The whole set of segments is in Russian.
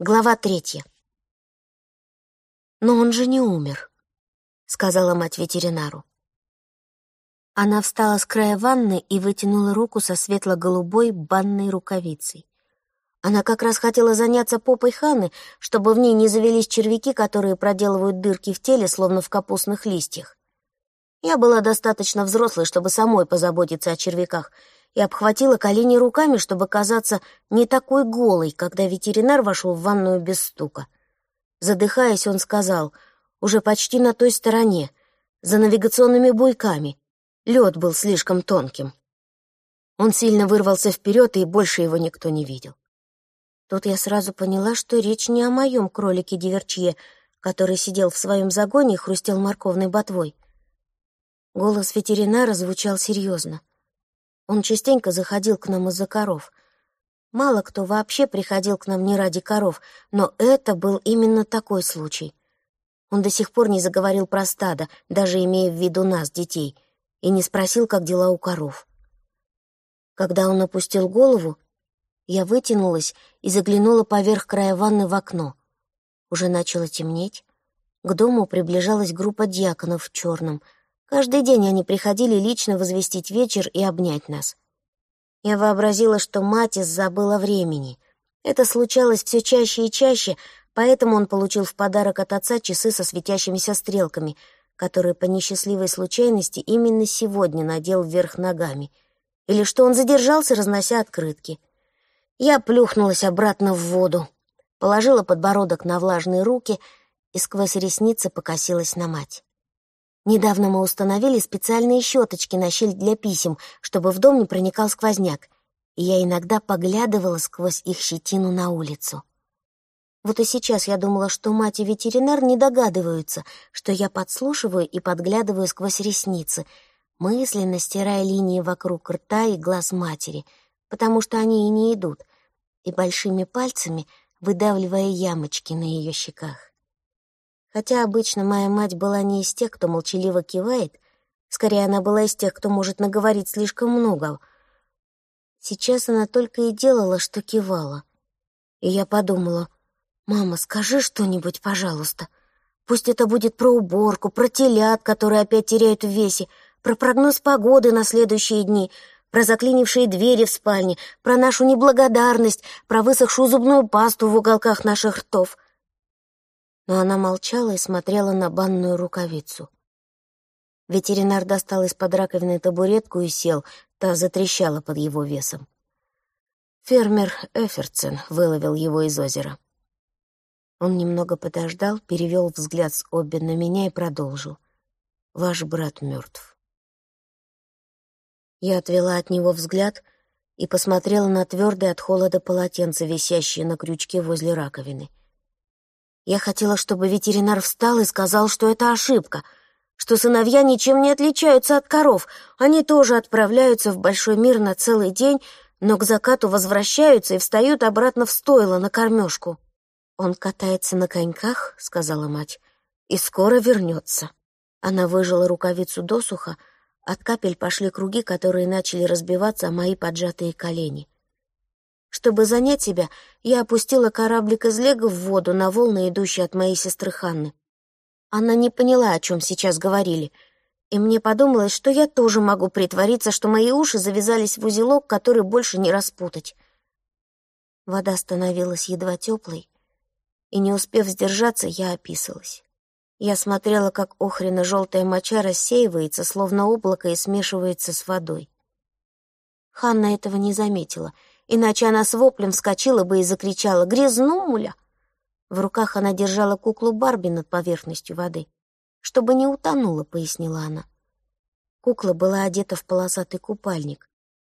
Глава третья. «Но он же не умер», — сказала мать ветеринару. Она встала с края ванны и вытянула руку со светло-голубой банной рукавицей. Она как раз хотела заняться попой Ханы, чтобы в ней не завелись червяки, которые проделывают дырки в теле, словно в капустных листьях. Я была достаточно взрослой, чтобы самой позаботиться о червяках — и обхватила колени руками, чтобы казаться не такой голой, когда ветеринар вошел в ванную без стука. Задыхаясь, он сказал, уже почти на той стороне, за навигационными буйками. Лед был слишком тонким. Он сильно вырвался вперед, и больше его никто не видел. Тут я сразу поняла, что речь не о моем кролике Диверчье, который сидел в своем загоне и хрустел морковной ботвой. Голос ветеринара звучал серьезно. Он частенько заходил к нам из-за коров. Мало кто вообще приходил к нам не ради коров, но это был именно такой случай. Он до сих пор не заговорил про стадо, даже имея в виду нас, детей, и не спросил, как дела у коров. Когда он опустил голову, я вытянулась и заглянула поверх края ванны в окно. Уже начало темнеть. К дому приближалась группа дьяконов в черном — Каждый день они приходили лично возвестить вечер и обнять нас. Я вообразила, что Матис забыла времени. Это случалось все чаще и чаще, поэтому он получил в подарок от отца часы со светящимися стрелками, которые по несчастливой случайности именно сегодня надел вверх ногами, или что он задержался, разнося открытки. Я плюхнулась обратно в воду, положила подбородок на влажные руки и сквозь ресницы покосилась на мать. Недавно мы установили специальные щеточки на щель для писем, чтобы в дом не проникал сквозняк, и я иногда поглядывала сквозь их щетину на улицу. Вот и сейчас я думала, что мать и ветеринар не догадываются, что я подслушиваю и подглядываю сквозь ресницы, мысленно стирая линии вокруг рта и глаз матери, потому что они и не идут, и большими пальцами выдавливая ямочки на ее щеках. Хотя обычно моя мать была не из тех, кто молчаливо кивает, скорее она была из тех, кто может наговорить слишком много. Сейчас она только и делала, что кивала. И я подумала, «Мама, скажи что-нибудь, пожалуйста. Пусть это будет про уборку, про телят, которые опять теряют в весе, про прогноз погоды на следующие дни, про заклинившие двери в спальне, про нашу неблагодарность, про высохшую зубную пасту в уголках наших ртов» но она молчала и смотрела на банную рукавицу. Ветеринар достал из-под раковины табуретку и сел, та затрещала под его весом. Фермер Эферцен выловил его из озера. Он немного подождал, перевел взгляд с Обби на меня и продолжил. «Ваш брат мертв». Я отвела от него взгляд и посмотрела на твердое от холода полотенце, висящее на крючке возле раковины. Я хотела, чтобы ветеринар встал и сказал, что это ошибка, что сыновья ничем не отличаются от коров. Они тоже отправляются в большой мир на целый день, но к закату возвращаются и встают обратно в стойло на кормежку. «Он катается на коньках», — сказала мать, — «и скоро вернется». Она выжила рукавицу досуха, от капель пошли круги, которые начали разбиваться о мои поджатые колени. Чтобы занять себя, я опустила кораблик из лего в воду на волны, идущие от моей сестры Ханны. Она не поняла, о чем сейчас говорили, и мне подумалось, что я тоже могу притвориться, что мои уши завязались в узелок, который больше не распутать. Вода становилась едва теплой, и, не успев сдержаться, я описалась. Я смотрела, как охрено-желтая моча рассеивается, словно облако, и смешивается с водой. Ханна этого не заметила — иначе она с воплем вскочила бы и закричала «Грязнуля!». В руках она держала куклу Барби над поверхностью воды. «Чтобы не утонула», — пояснила она. Кукла была одета в полосатый купальник.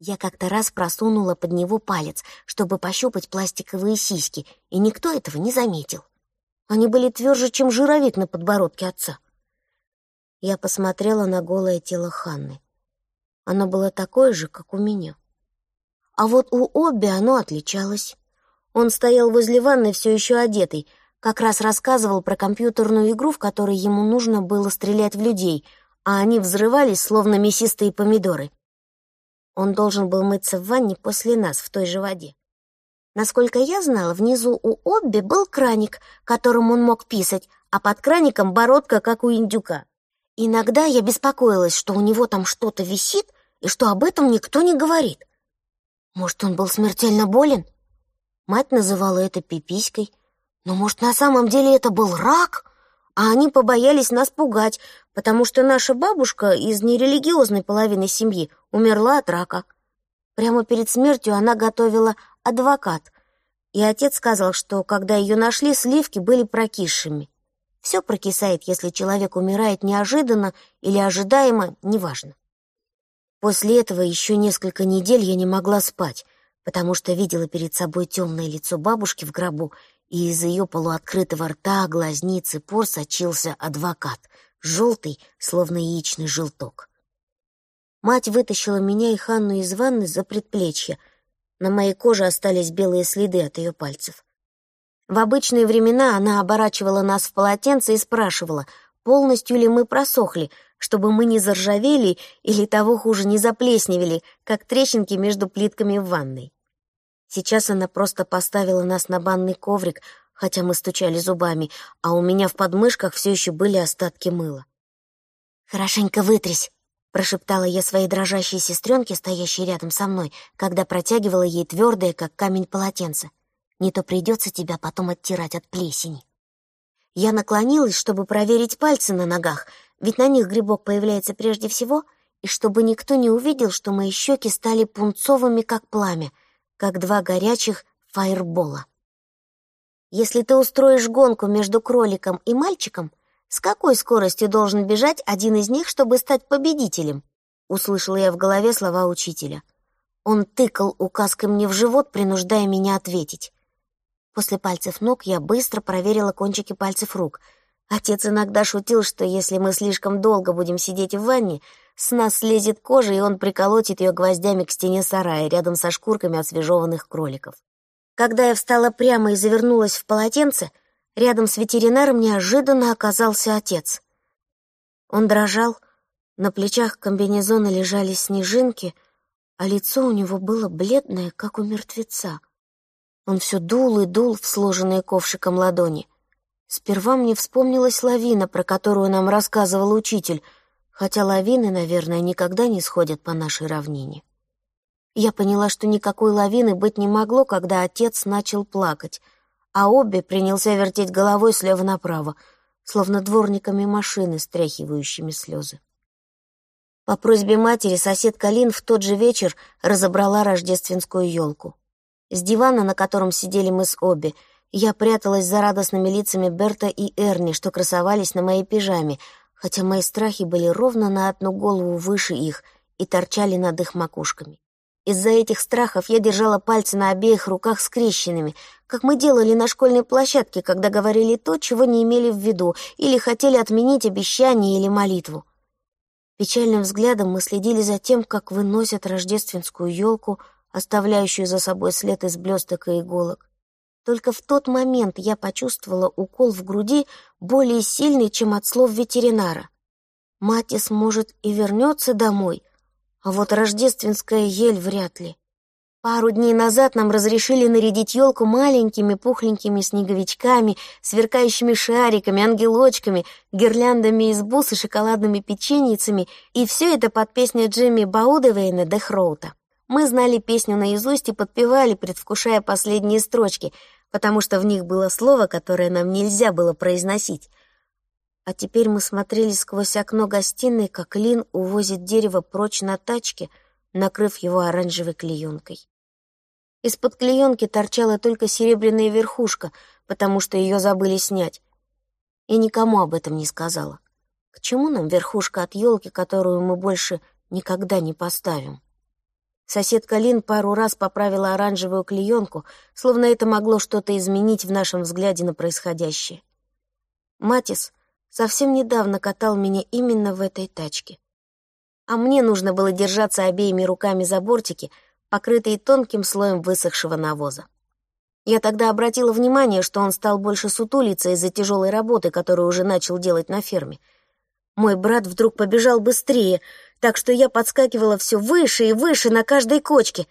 Я как-то раз просунула под него палец, чтобы пощупать пластиковые сиськи, и никто этого не заметил. Они были тверже, чем жировик на подбородке отца. Я посмотрела на голое тело Ханны. Оно было такое же, как у меня. А вот у Обби оно отличалось. Он стоял возле ванны все еще одетый, как раз рассказывал про компьютерную игру, в которой ему нужно было стрелять в людей, а они взрывались, словно мясистые помидоры. Он должен был мыться в ванне после нас, в той же воде. Насколько я знала, внизу у Обби был краник, которым он мог писать, а под краником бородка, как у индюка. Иногда я беспокоилась, что у него там что-то висит и что об этом никто не говорит. Может, он был смертельно болен? Мать называла это пиписькой. Но, может, на самом деле это был рак? А они побоялись нас пугать, потому что наша бабушка из нерелигиозной половины семьи умерла от рака. Прямо перед смертью она готовила адвокат, и отец сказал, что когда ее нашли, сливки были прокисшими. Все прокисает, если человек умирает неожиданно или ожидаемо, неважно. После этого еще несколько недель я не могла спать, потому что видела перед собой темное лицо бабушки в гробу, и из ее полуоткрытого рта, глазниц и пор сочился адвокат, желтый, словно яичный желток. Мать вытащила меня и Ханну из ванны за предплечье. На моей коже остались белые следы от ее пальцев. В обычные времена она оборачивала нас в полотенце и спрашивала, полностью ли мы просохли, чтобы мы не заржавели или того хуже не заплесневели, как трещинки между плитками в ванной. Сейчас она просто поставила нас на банный коврик, хотя мы стучали зубами, а у меня в подмышках все еще были остатки мыла. «Хорошенько вытрясь», — прошептала я своей дрожащей сестренке, стоящей рядом со мной, когда протягивала ей твердое, как камень, полотенце. «Не то придется тебя потом оттирать от плесени». Я наклонилась, чтобы проверить пальцы на ногах, ведь на них грибок появляется прежде всего, и чтобы никто не увидел, что мои щеки стали пунцовыми, как пламя, как два горячих фаербола. Если ты устроишь гонку между кроликом и мальчиком, с какой скоростью должен бежать один из них, чтобы стать победителем? Услышала я в голове слова учителя. Он тыкал указкой мне в живот, принуждая меня ответить. После пальцев ног я быстро проверила кончики пальцев рук. Отец иногда шутил, что если мы слишком долго будем сидеть в ванне, с нас слезет кожа, и он приколотит ее гвоздями к стене сарая рядом со шкурками освежеванных кроликов. Когда я встала прямо и завернулась в полотенце, Рядом с ветеринаром неожиданно оказался отец. Он дрожал, на плечах комбинезона лежали снежинки, а лицо у него было бледное, как у мертвеца. Он все дул и дул в сложенные ковшиком ладони. Сперва мне вспомнилась лавина, про которую нам рассказывал учитель, хотя лавины, наверное, никогда не сходят по нашей равнине. Я поняла, что никакой лавины быть не могло, когда отец начал плакать — а Обби принялся вертеть головой слева направо, словно дворниками машины, стряхивающими слезы. По просьбе матери соседка Лин в тот же вечер разобрала рождественскую елку. С дивана, на котором сидели мы с Обби, я пряталась за радостными лицами Берта и Эрни, что красовались на моей пижаме, хотя мои страхи были ровно на одну голову выше их и торчали над их макушками. Из-за этих страхов я держала пальцы на обеих руках скрещенными, как мы делали на школьной площадке, когда говорили то, чего не имели в виду, или хотели отменить обещание или молитву. Печальным взглядом мы следили за тем, как выносят рождественскую елку, оставляющую за собой след из блесток и иголок. Только в тот момент я почувствовала укол в груди более сильный, чем от слов ветеринара. Матис, может, и вернется домой — а вот рождественская ель вряд ли. Пару дней назад нам разрешили нарядить елку маленькими пухленькими снеговичками, сверкающими шариками, ангелочками, гирляндами из бус и шоколадными печеньицами, и все это под песню Джимми Баудевейна «Де Хроута». Мы знали песню наизусть и подпевали, предвкушая последние строчки, потому что в них было слово, которое нам нельзя было произносить — а теперь мы смотрели сквозь окно гостиной, как Лин увозит дерево прочь на тачке, накрыв его оранжевой клеенкой. Из-под клеенки торчала только серебряная верхушка, потому что ее забыли снять. И никому об этом не сказала. К чему нам верхушка от елки, которую мы больше никогда не поставим? Соседка Лин пару раз поправила оранжевую клеенку, словно это могло что-то изменить в нашем взгляде на происходящее. Матис совсем недавно катал меня именно в этой тачке. А мне нужно было держаться обеими руками за бортики, покрытые тонким слоем высохшего навоза. Я тогда обратила внимание, что он стал больше сутулиться из-за тяжелой работы, которую уже начал делать на ферме. Мой брат вдруг побежал быстрее, так что я подскакивала все выше и выше на каждой кочке.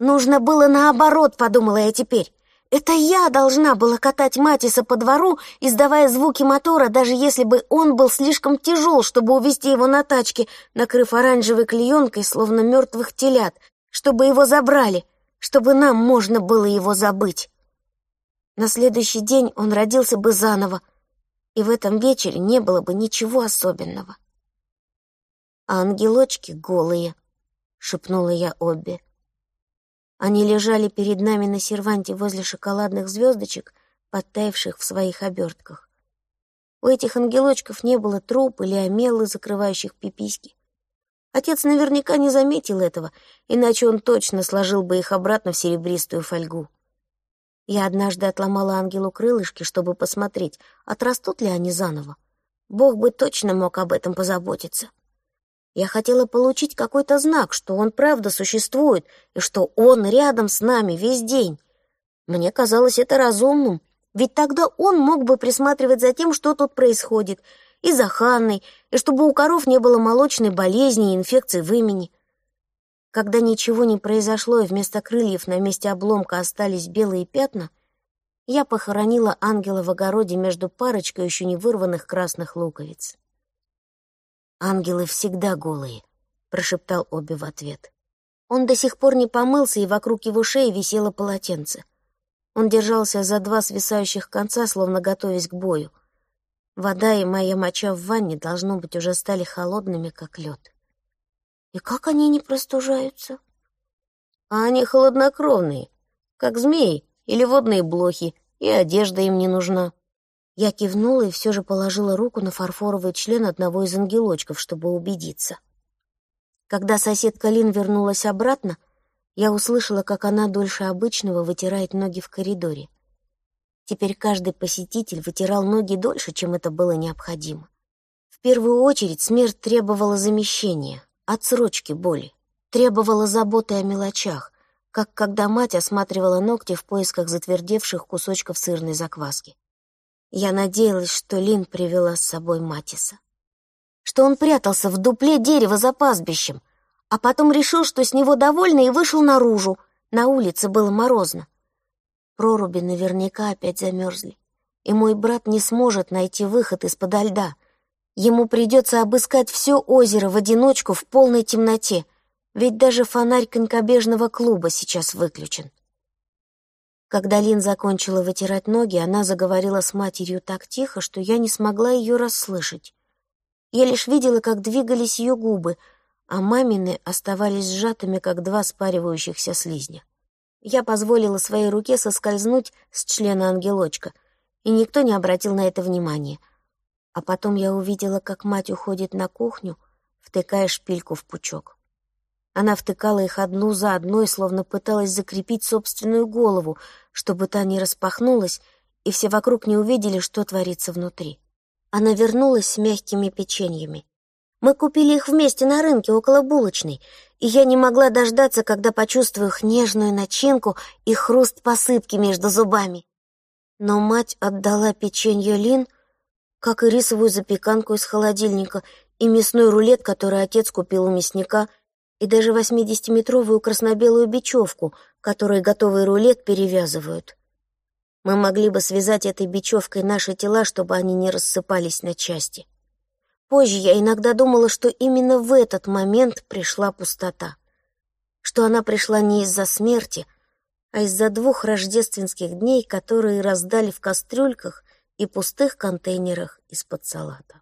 Нужно было наоборот, подумала я теперь. Это я должна была катать Матиса по двору, издавая звуки мотора, даже если бы он был слишком тяжел, чтобы увезти его на тачке, накрыв оранжевой клеенкой, словно мертвых телят, чтобы его забрали, чтобы нам можно было его забыть. На следующий день он родился бы заново, и в этом вечере не было бы ничего особенного. «А ангелочки голые», — шепнула я Обби. Они лежали перед нами на серванте возле шоколадных звездочек, подтаявших в своих обертках. У этих ангелочков не было труп или омелы, закрывающих пиписьки. Отец наверняка не заметил этого, иначе он точно сложил бы их обратно в серебристую фольгу. Я однажды отломала ангелу крылышки, чтобы посмотреть, отрастут ли они заново. Бог бы точно мог об этом позаботиться. Я хотела получить какой-то знак, что он правда существует и что он рядом с нами весь день. Мне казалось это разумным, ведь тогда он мог бы присматривать за тем, что тут происходит, и за Ханной, и чтобы у коров не было молочной болезни и инфекции в имени. Когда ничего не произошло, и вместо крыльев на месте обломка остались белые пятна, я похоронила ангела в огороде между парочкой еще не вырванных красных луковиц. «Ангелы всегда голые», — прошептал Обби в ответ. Он до сих пор не помылся, и вокруг его шеи висело полотенце. Он держался за два свисающих конца, словно готовясь к бою. Вода и моя моча в ванне, должно быть, уже стали холодными, как лед. И как они не простужаются? А они холоднокровные, как змеи или водные блохи, и одежда им не нужна. Я кивнула и все же положила руку на фарфоровый член одного из ангелочков, чтобы убедиться. Когда соседка Лин вернулась обратно, я услышала, как она дольше обычного вытирает ноги в коридоре. Теперь каждый посетитель вытирал ноги дольше, чем это было необходимо. В первую очередь смерть требовала замещения, отсрочки боли, требовала заботы о мелочах, как когда мать осматривала ногти в поисках затвердевших кусочков сырной закваски. Я надеялась, что Лин привела с собой Матиса. Что он прятался в дупле дерева за пастбищем, а потом решил, что с него довольны, и вышел наружу. На улице было морозно. Проруби наверняка опять замерзли, и мой брат не сможет найти выход из-под льда — Ему придется обыскать все озеро в одиночку в полной темноте, ведь даже фонарь конькобежного клуба сейчас выключен. Когда Лин закончила вытирать ноги, она заговорила с матерью так тихо, что я не смогла ее расслышать. Я лишь видела, как двигались ее губы, а мамины оставались сжатыми, как два спаривающихся слизня. Я позволила своей руке соскользнуть с члена ангелочка, и никто не обратил на это внимания — а потом я увидела, как мать уходит на кухню, втыкая шпильку в пучок. Она втыкала их одну за одной, словно пыталась закрепить собственную голову, чтобы та не распахнулась, и все вокруг не увидели, что творится внутри. Она вернулась с мягкими печеньями. Мы купили их вместе на рынке около булочной, и я не могла дождаться, когда почувствую их нежную начинку и хруст посыпки между зубами. Но мать отдала печенье Лин, как и рисовую запеканку из холодильника, и мясной рулет, который отец купил у мясника, и даже 80-метровую красно-белую бечевку, которой готовый рулет перевязывают. Мы могли бы связать этой бечевкой наши тела, чтобы они не рассыпались на части. Позже я иногда думала, что именно в этот момент пришла пустота. Что она пришла не из-за смерти, а из-за двух рождественских дней, которые раздали в кастрюльках и пустых контейнерах из-под салата.